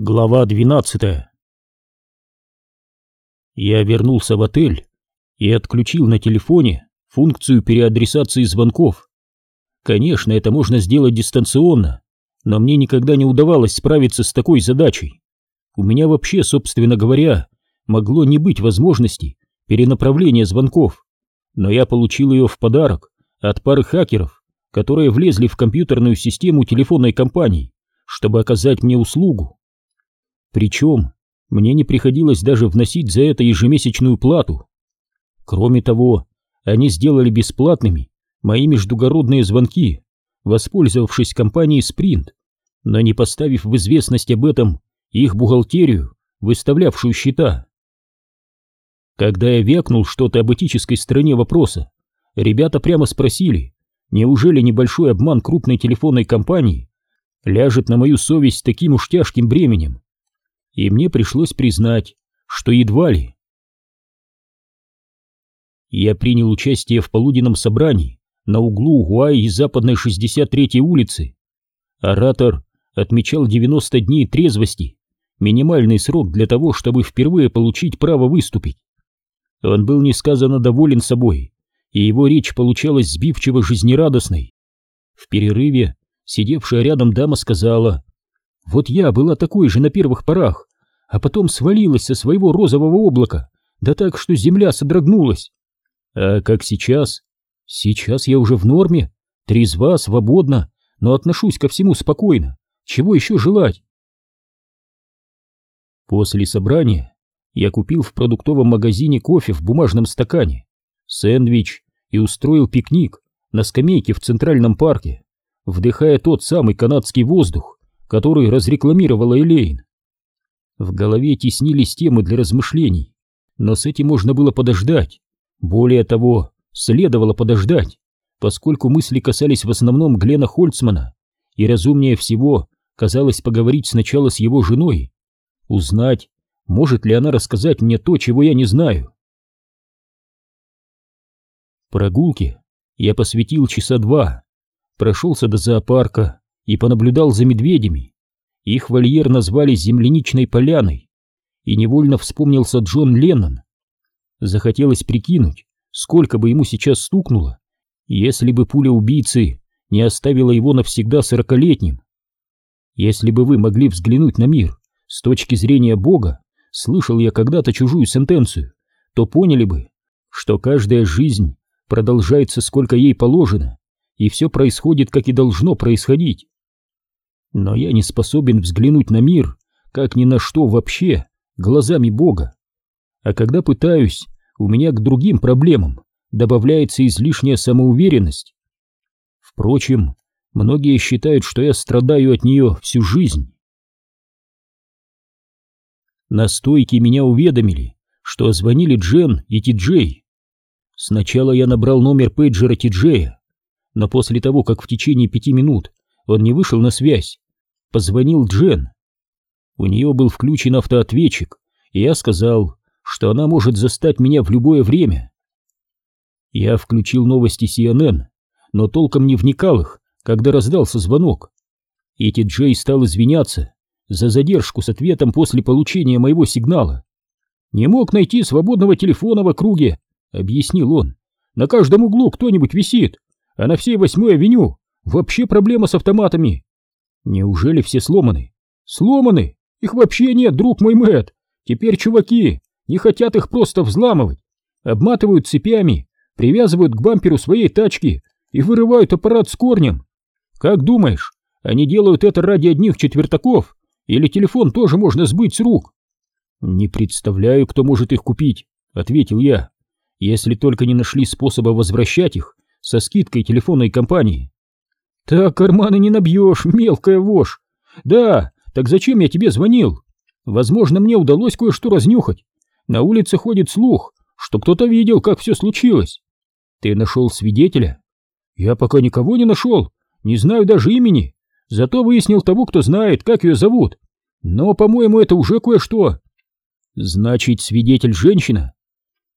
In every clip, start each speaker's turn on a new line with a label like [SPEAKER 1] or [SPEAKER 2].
[SPEAKER 1] Глава 12 Я вернулся в отель и отключил на телефоне функцию переадресации звонков. Конечно, это можно сделать дистанционно, но мне никогда не удавалось справиться с такой задачей. У меня вообще, собственно говоря, могло не быть возможности перенаправления звонков, но я получил ее в подарок от пары хакеров, которые влезли в компьютерную систему телефонной компании, чтобы оказать мне услугу. Причем мне не приходилось даже вносить за это ежемесячную плату. Кроме того, они сделали бесплатными мои междугородные звонки, воспользовавшись компанией Sprint, но не поставив в известность об этом их бухгалтерию, выставлявшую счета. Когда я вякнул что-то об этической стороне вопроса, ребята прямо спросили, неужели небольшой обман крупной телефонной компании ляжет на мою совесть таким уж тяжким бременем и мне пришлось признать, что едва ли. Я принял участие в полуденном собрании на углу Гуай и Западной 63-й улицы. Оратор отмечал 90 дней трезвости, минимальный срок для того, чтобы впервые получить право выступить. Он был несказанно доволен собой, и его речь получалась сбивчиво жизнерадостной. В перерыве сидевшая рядом дама сказала, «Вот я была такой же на первых порах, а потом свалилась со своего розового облака, да так, что земля содрогнулась. А как сейчас? Сейчас я уже в норме, трезва, свободна, но отношусь ко всему спокойно. Чего еще желать? После собрания я купил в продуктовом магазине кофе в бумажном стакане, сэндвич и устроил пикник на скамейке в Центральном парке, вдыхая тот самый канадский воздух, который разрекламировала Элейн. В голове теснились темы для размышлений, но с этим можно было подождать. Более того, следовало подождать, поскольку мысли касались в основном Глена Хольцмана, и разумнее всего казалось поговорить сначала с его женой, узнать, может ли она рассказать мне то, чего я не знаю. Прогулки я посвятил часа два, прошелся до зоопарка и понаблюдал за медведями, их вольер назвали «Земляничной поляной», и невольно вспомнился Джон Леннон. Захотелось прикинуть, сколько бы ему сейчас стукнуло, если бы пуля убийцы не оставила его навсегда сорокалетним. Если бы вы могли взглянуть на мир с точки зрения Бога, слышал я когда-то чужую сентенцию, то поняли бы, что каждая жизнь продолжается сколько ей положено, и все происходит, как и должно происходить но я не способен взглянуть на мир, как ни на что вообще, глазами Бога. А когда пытаюсь, у меня к другим проблемам добавляется излишняя самоуверенность. Впрочем, многие считают, что я страдаю от нее всю жизнь. На стойке меня уведомили, что звонили Джен и Ти-Джей. Сначала я набрал номер пейджера Ти-Джея, но после того, как в течение пяти минут он не вышел на связь. Позвонил Джен. У нее был включен автоответчик, и я сказал, что она может застать меня в любое время. Я включил новости CNN, но толком не вникал их, когда раздался звонок. Эти Джей стал извиняться за задержку с ответом после получения моего сигнала. «Не мог найти свободного телефона в округе», — объяснил он. «На каждом углу кто-нибудь висит, а на всей восьмой авеню Вообще проблема с автоматами. Неужели все сломаны? Сломаны? Их вообще нет, друг мой Мэтт. Теперь чуваки не хотят их просто взламывать. Обматывают цепями, привязывают к бамперу своей тачки и вырывают аппарат с корнем. Как думаешь, они делают это ради одних четвертаков? Или телефон тоже можно сбыть с рук? Не представляю, кто может их купить, ответил я. Если только не нашли способа возвращать их со скидкой телефонной компании. Так карманы не набьешь, мелкая вошь. Да, так зачем я тебе звонил? Возможно, мне удалось кое-что разнюхать. На улице ходит слух, что кто-то видел, как все случилось. Ты нашел свидетеля? Я пока никого не нашел, не знаю даже имени. Зато выяснил того, кто знает, как ее зовут. Но, по-моему, это уже кое-что. Значит, свидетель женщина?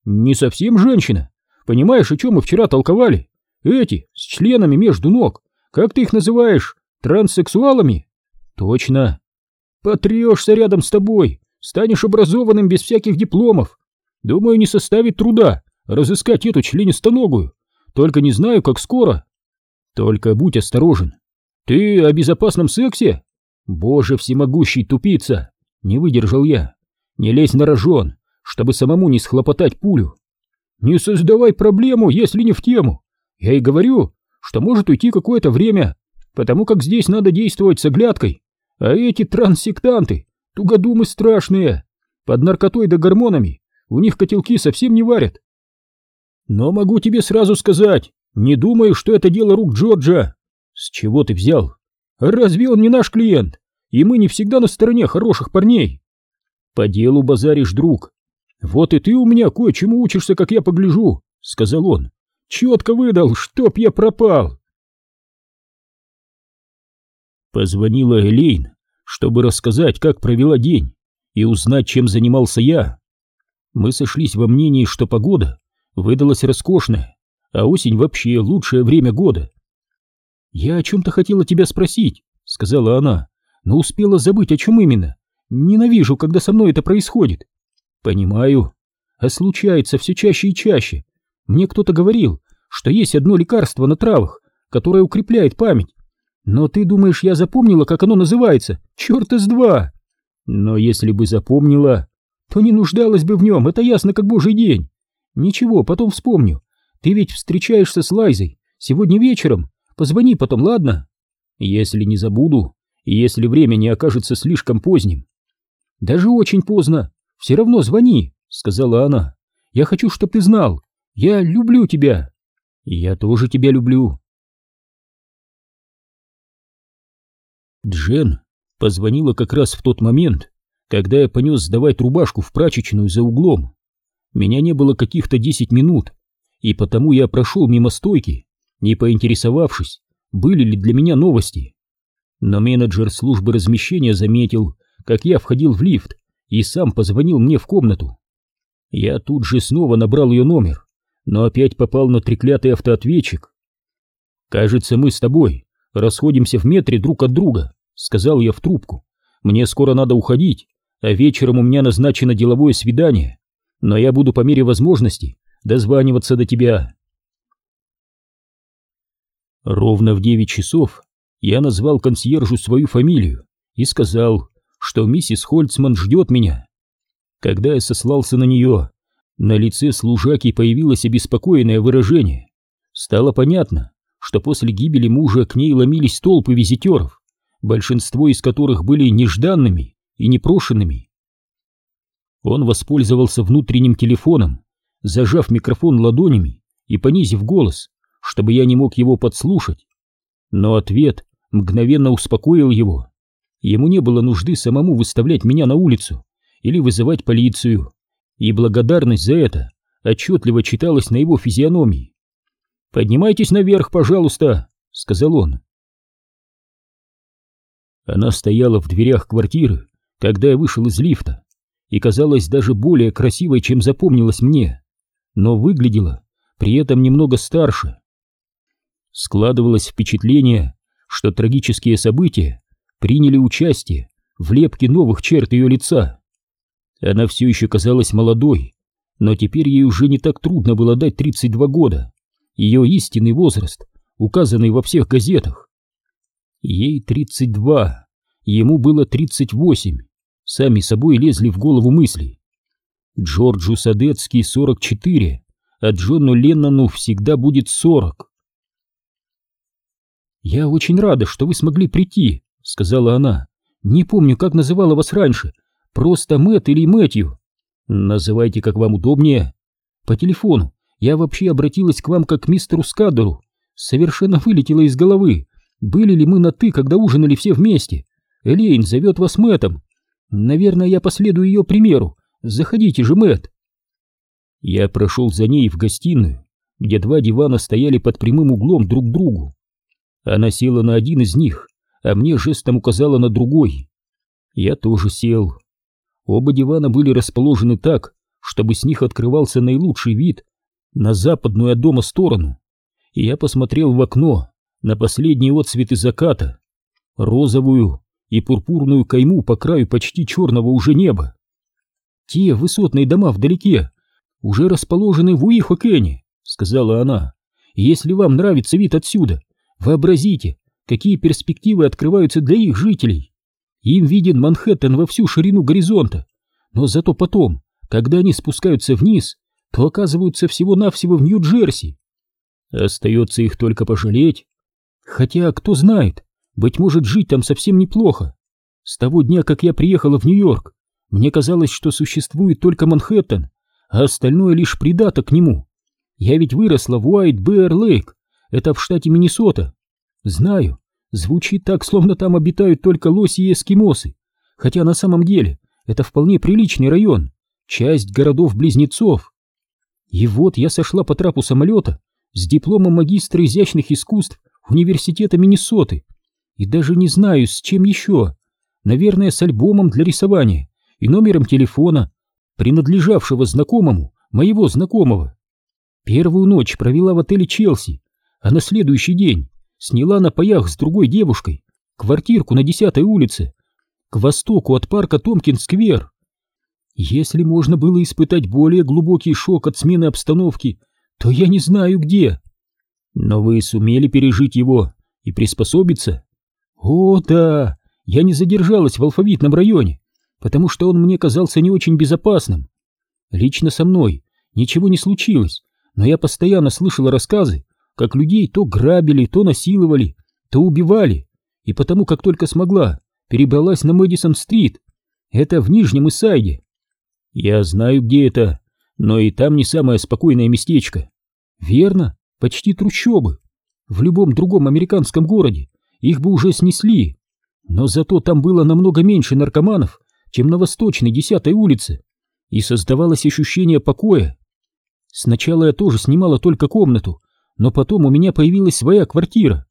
[SPEAKER 1] Не совсем женщина. Понимаешь, о чем мы вчера толковали? Эти, с членами между ног. Как ты их называешь? Транссексуалами? Точно. Потрешься рядом с тобой, станешь образованным без всяких дипломов. Думаю, не составит труда разыскать эту членистоногую, только не знаю, как скоро. Только будь осторожен. Ты о безопасном сексе? Боже всемогущий тупица! Не выдержал я. Не лезь на рожон, чтобы самому не схлопотать пулю. Не создавай проблему, если не в тему. Я и говорю, что может уйти какое-то время, потому как здесь надо действовать с оглядкой. А эти транссектанты, тугодумы страшные, под наркотой да гормонами, у них котелки совсем не варят. Но могу тебе сразу сказать, не думаю, что это дело рук Джорджа. С чего ты взял? Разве он не наш клиент? И мы не всегда на стороне хороших парней. По делу базаришь, друг. Вот и ты у меня кое-чему учишься, как я погляжу, сказал он. Четко выдал, чтоб я пропал. Позвонила Элейн, чтобы рассказать, как провела день, и узнать, чем занимался я. Мы сошлись во мнении, что погода выдалась роскошная, а осень вообще лучшее время года. «Я о чем-то хотела тебя спросить», — сказала она, — «но успела забыть, о чем именно. Ненавижу, когда со мной это происходит». «Понимаю. А случается все чаще и чаще. Мне кто-то говорил, что есть одно лекарство на травах, которое укрепляет память. Но ты думаешь, я запомнила, как оно называется? Черт из два!» «Но если бы запомнила, то не нуждалась бы в нем, это ясно как божий день. Ничего, потом вспомню. Ты ведь встречаешься с Лайзой сегодня вечером. Позвони потом, ладно? Если не забуду, и если время не окажется слишком поздним. Даже очень поздно. Все равно звони, сказала она. Я хочу, чтобы ты знал. Я люблю тебя. И я тоже тебя люблю. Джен позвонила как раз в тот момент, когда я понес сдавать рубашку в прачечную за углом. Меня не было каких-то десять минут, и потому я прошел мимо стойки, не поинтересовавшись, были ли для меня новости. Но менеджер службы размещения заметил, как я входил в лифт, и сам позвонил мне в комнату. Я тут же снова набрал ее номер, но опять попал на треклятый автоответчик. «Кажется, мы с тобой расходимся в метре друг от друга», — сказал я в трубку. «Мне скоро надо уходить, а вечером у меня назначено деловое свидание но я буду по мере возможности дозваниваться до тебя. Ровно в девять часов я назвал консьержу свою фамилию и сказал, что миссис Хольцман ждет меня. Когда я сослался на нее, на лице служаки появилось обеспокоенное выражение. Стало понятно, что после гибели мужа к ней ломились толпы визитеров, большинство из которых были нежданными и непрошенными. Он воспользовался внутренним телефоном, зажав микрофон ладонями и понизив голос, чтобы я не мог его подслушать. Но ответ мгновенно успокоил его. Ему не было нужды самому выставлять меня на улицу или вызывать полицию, и благодарность за это отчетливо читалась на его физиономии. «Поднимайтесь наверх, пожалуйста», — сказал он. Она стояла в дверях квартиры, когда я вышел из лифта, и казалась даже более красивой, чем запомнилась мне, но выглядела при этом немного старше. Складывалось впечатление, что трагические события приняли участие в лепке новых черт ее лица. Она все еще казалась молодой, но теперь ей уже не так трудно было дать 32 года, ее истинный возраст, указанный во всех газетах. Ей 32, ему было 38 сами собой лезли в голову мысли. Джорджу Садецкий 44, а Джону Леннону всегда будет 40. «Я очень рада, что вы смогли прийти», — сказала она. «Не помню, как называла вас раньше. Просто Мэтт или Мэтью. Называйте, как вам удобнее. По телефону я вообще обратилась к вам как к мистеру Скадеру. Совершенно вылетело из головы. Были ли мы на «ты», когда ужинали все вместе? Элейн зовет вас Мэттом. Наверное, я последую ее примеру. Заходите же, Мэт. Я прошел за ней в гостиную, где два дивана стояли под прямым углом друг к другу. Она села на один из них, а мне жестом указала на другой. Я тоже сел. Оба дивана были расположены так, чтобы с них открывался наилучший вид на западную от дома сторону. И я посмотрел в окно на последние отцветы заката, розовую и пурпурную кайму по краю почти черного уже неба. Те высотные дома вдалеке уже расположены в Уихокене, сказала она. Если вам нравится вид отсюда, вообразите, какие перспективы открываются для их жителей. Им виден Манхэттен во всю ширину горизонта, но зато потом, когда они спускаются вниз, то оказываются всего-навсего в Нью-Джерси. Остается их только пожалеть. Хотя, кто знает, быть может, жить там совсем неплохо. С того дня, как я приехала в Нью-Йорк, мне казалось, что существует только Манхэттен, а остальное лишь придаток к нему. Я ведь выросла в Уайт-Бэр-Лейк, это в штате Миннесота. Знаю, звучит так, словно там обитают только лоси и эскимосы, хотя на самом деле это вполне приличный район, часть городов-близнецов. И вот я сошла по трапу самолета с дипломом магистра изящных искусств университета Миннесоты и даже не знаю, с чем еще. Наверное, с альбомом для рисования и номером телефона, принадлежавшего знакомому, моего знакомого. Первую ночь провела в отеле «Челси», а на следующий день сняла на паях с другой девушкой квартирку на 10-й улице, к востоку от парка Томкин-сквер. Если можно было испытать более глубокий шок от смены обстановки, то я не знаю где. Но вы сумели пережить его и приспособиться? О, да, я не задержалась в алфавитном районе, потому что он мне казался не очень безопасным. Лично со мной ничего не случилось, но я постоянно слышала рассказы, как людей то грабили, то насиловали, то убивали, и потому как только смогла, перебралась на Мэдисон-стрит. Это в Нижнем Исайде. Я знаю, где это, но и там не самое спокойное местечко. Верно, почти трущобы. В любом другом американском городе их бы уже снесли. Но зато там было намного меньше наркоманов, чем на восточной десятой улице, и создавалось ощущение покоя. Сначала я тоже снимала только комнату, но потом у меня появилась своя квартира.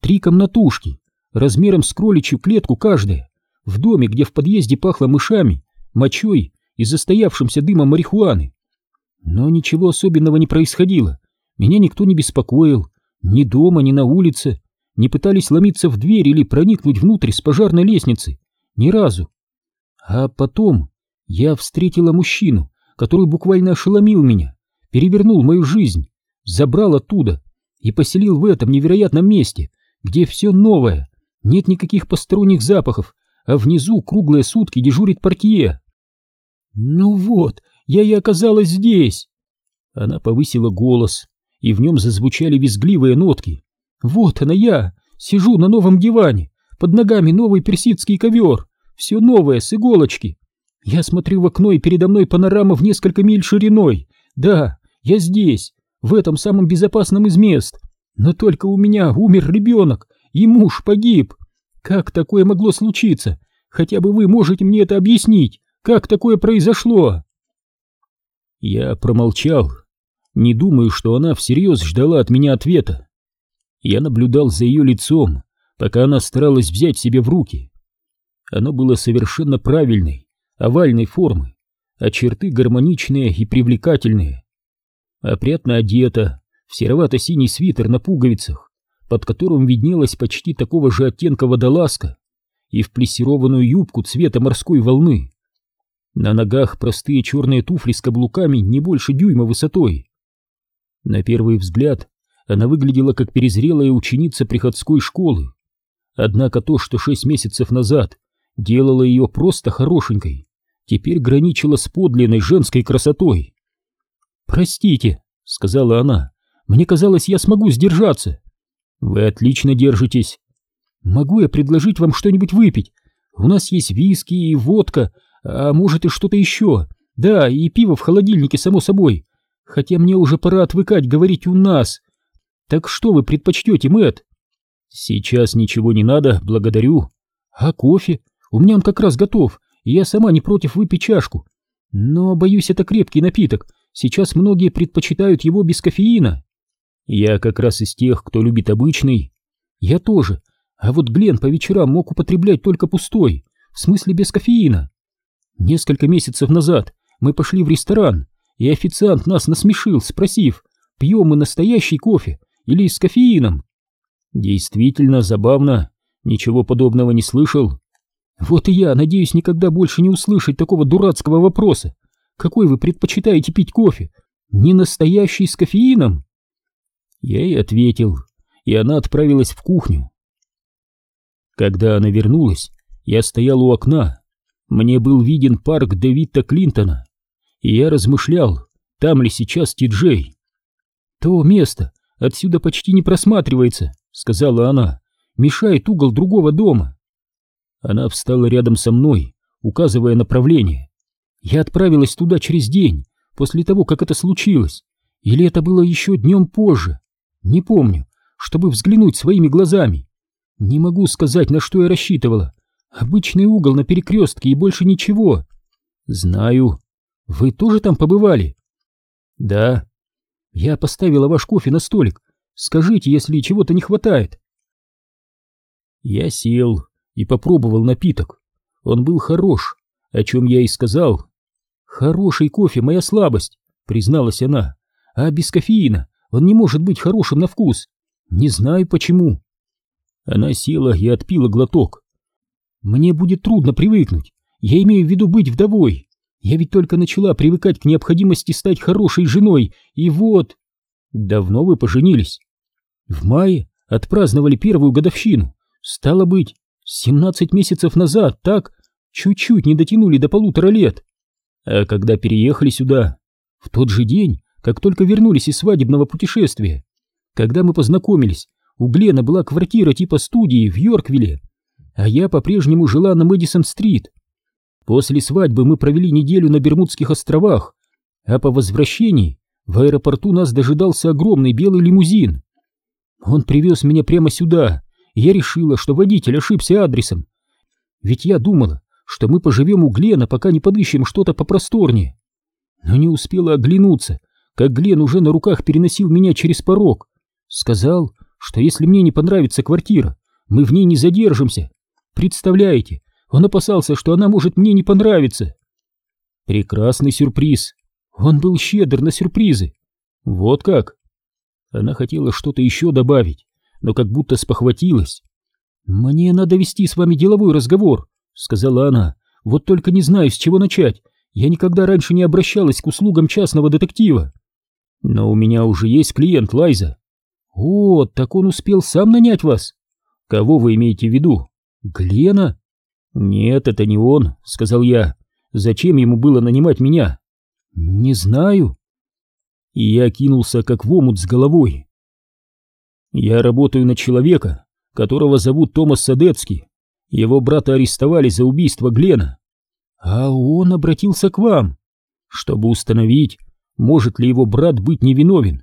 [SPEAKER 1] Три комнатушки, размером с кроличью клетку каждая, в доме, где в подъезде пахло мышами, мочой и застоявшимся дымом марихуаны. Но ничего особенного не происходило, меня никто не беспокоил, ни дома, ни на улице, не пытались ломиться в дверь или проникнуть внутрь с пожарной лестницы, ни разу. А потом я встретила мужчину, который буквально ошеломил меня, перевернул мою жизнь, забрал оттуда и поселил в этом невероятном месте, где все новое, нет никаких посторонних запахов, а внизу круглые сутки дежурит портье. «Ну вот, я и оказалась здесь!» Она повысила голос, и в нем зазвучали визгливые нотки. «Вот она я! Сижу на новом диване, под ногами новый персидский ковер, все новое, с иголочки. Я смотрю в окно, и передо мной панорама в несколько миль шириной. Да, я здесь, в этом самом безопасном из мест. Но только у меня умер ребенок, и муж погиб. Как такое могло случиться? Хотя бы вы можете мне это объяснить. Как такое произошло?» Я промолчал. Не думаю, что она всерьез ждала от меня ответа. Я наблюдал за ее лицом, пока она старалась взять себя в руки. Оно было совершенно правильной, овальной формы, а черты гармоничные и привлекательные. Опрятно одета, в серовато-синий свитер на пуговицах, под которым виднелась почти такого же оттенка водолазка, и в плессированную юбку цвета морской волны. На ногах простые черные туфли с каблуками не больше дюйма высотой. На первый взгляд она выглядела как перезрелая ученица приходской школы. Однако то, что шесть месяцев назад делало ее просто хорошенькой, теперь граничило с подлинной женской красотой. «Простите», — сказала она, — «мне казалось, я смогу сдержаться». «Вы отлично держитесь». «Могу я предложить вам что-нибудь выпить? У нас есть виски и водка, а может и что-то еще. Да, и пиво в холодильнике, само собой. Хотя мне уже пора отвыкать говорить «у нас». Так что вы предпочтете, Мэтт? Сейчас ничего не надо, благодарю. А кофе? У меня он как раз готов, и я сама не против выпить чашку. Но, боюсь, это крепкий напиток. Сейчас многие предпочитают его без кофеина. Я как раз из тех, кто любит обычный. Я тоже. А вот Глен по вечерам мог употреблять только пустой, в смысле без кофеина. Несколько месяцев назад мы пошли в ресторан, и официант нас насмешил, спросив, пьем мы настоящий кофе или с кофеином. Действительно забавно, ничего подобного не слышал. Вот и я надеюсь никогда больше не услышать такого дурацкого вопроса. Какой вы предпочитаете пить кофе? Не настоящий с кофеином? Я ей ответил, и она отправилась в кухню. Когда она вернулась, я стоял у окна. Мне был виден парк Дэвида Клинтона, и я размышлял, там ли сейчас Ти-Джей. «То место отсюда почти не просматривается», — сказала она, — «мешает угол другого дома». Она встала рядом со мной, указывая направление. Я отправилась туда через день, после того, как это случилось. Или это было еще днем позже. Не помню, чтобы взглянуть своими глазами. Не могу сказать, на что я рассчитывала. Обычный угол на перекрестке и больше ничего. Знаю. Вы тоже там побывали? Да. Я поставила ваш кофе на столик. Скажите, если чего-то не хватает. Я сел и попробовал напиток. Он был хорош, о чем я и сказал. Хороший кофе — моя слабость, призналась она. А без кофеина он не может быть хорошим на вкус. Не знаю почему. Она села и отпила глоток. Мне будет трудно привыкнуть. Я имею в виду быть вдовой. Я ведь только начала привыкать к необходимости стать хорошей женой, и вот... Давно вы поженились? В мае отпраздновали первую годовщину. Стало быть, Семнадцать месяцев назад, так? Чуть-чуть не дотянули до полутора лет. А когда переехали сюда? В тот же день, как только вернулись из свадебного путешествия. Когда мы познакомились, у Глена была квартира типа студии в Йорквилле, а я по-прежнему жила на Мэдисон-стрит. После свадьбы мы провели неделю на Бермудских островах, а по возвращении в аэропорту нас дожидался огромный белый лимузин. Он привез меня прямо сюда, я решила, что водитель ошибся адресом. Ведь я думала, что мы поживем у Глена, пока не подыщем что-то попросторнее. Но не успела оглянуться, как Глен уже на руках переносил меня через порог. Сказал, что если мне не понравится квартира, мы в ней не задержимся. Представляете, он опасался, что она может мне не понравиться. Прекрасный сюрприз. Он был щедр на сюрпризы. Вот как. Она хотела что-то еще добавить, но как будто спохватилась. «Мне надо вести с вами деловой разговор», — сказала она. «Вот только не знаю, с чего начать. Я никогда раньше не обращалась к услугам частного детектива». «Но у меня уже есть клиент, Лайза». «О, так он успел сам нанять вас?» «Кого вы имеете в виду? Глена?» «Нет, это не он», — сказал я. «Зачем ему было нанимать меня?» «Не знаю». И я кинулся как в омут с головой. Я работаю на человека, которого зовут Томас Садецкий. Его брата арестовали за убийство Глена. А он обратился к вам, чтобы установить, может ли его брат быть невиновен.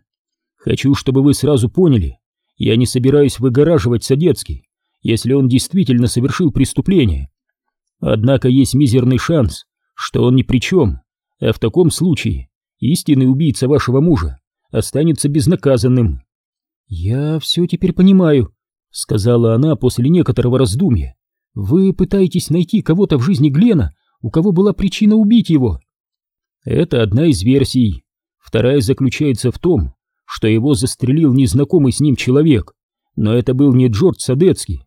[SPEAKER 1] Хочу, чтобы вы сразу поняли, я не собираюсь выгораживать Садецкий, если он действительно совершил преступление. Однако есть мизерный шанс, что он ни при чем, а в таком случае истинный убийца вашего мужа останется безнаказанным. «Я все теперь понимаю», — сказала она после некоторого раздумья. «Вы пытаетесь найти кого-то в жизни Глена, у кого была причина убить его?» «Это одна из версий. Вторая заключается в том, что его застрелил незнакомый с ним человек, но это был не Джордж Садецкий.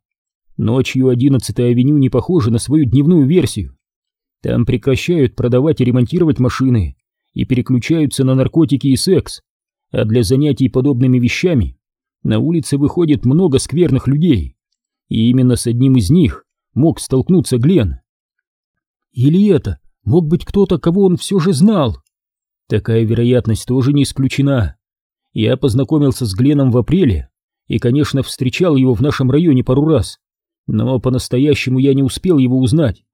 [SPEAKER 1] Ночью 11-я авеню не похожа на свою дневную версию. Там прекращают продавать и ремонтировать машины и переключаются на наркотики и секс, а для занятий подобными вещами на улице выходит много скверных людей, и именно с одним из них мог столкнуться Глен. Или это мог быть кто-то, кого он все же знал? Такая вероятность тоже не исключена. Я познакомился с Гленом в апреле и, конечно, встречал его в нашем районе пару раз, но по-настоящему я не успел его узнать.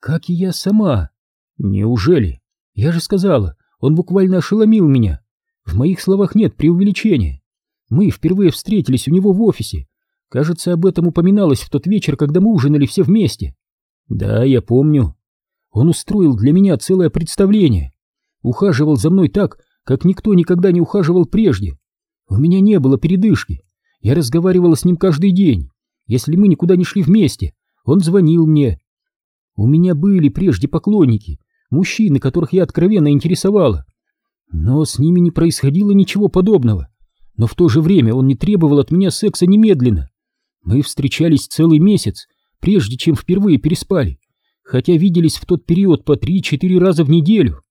[SPEAKER 1] Как и я сама. Неужели? Я же сказала, он буквально ошеломил меня. В моих словах нет преувеличения. Мы впервые встретились у него в офисе. Кажется, об этом упоминалось в тот вечер, когда мы ужинали все вместе. Да, я помню. Он устроил для меня целое представление. Ухаживал за мной так, как никто никогда не ухаживал прежде. У меня не было передышки. Я разговаривала с ним каждый день. Если мы никуда не шли вместе, он звонил мне. У меня были прежде поклонники, мужчины, которых я откровенно интересовала. Но с ними не происходило ничего подобного но в то же время он не требовал от меня секса немедленно. Мы встречались целый месяц, прежде чем впервые переспали, хотя виделись в тот период по три-четыре раза в неделю.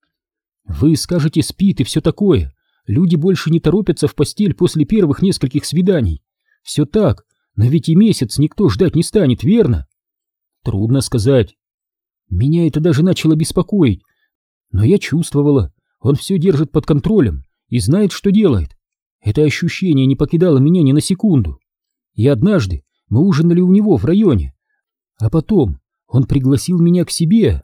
[SPEAKER 1] Вы скажете, спит и все такое. Люди больше не торопятся в постель после первых нескольких свиданий. Все так, но ведь и месяц никто ждать не станет, верно? Трудно сказать. Меня это даже начало беспокоить. Но я чувствовала, он все держит под контролем и знает, что делает. Это ощущение не покидало меня ни на секунду. И однажды мы ужинали у него в районе. А потом он пригласил меня к себе.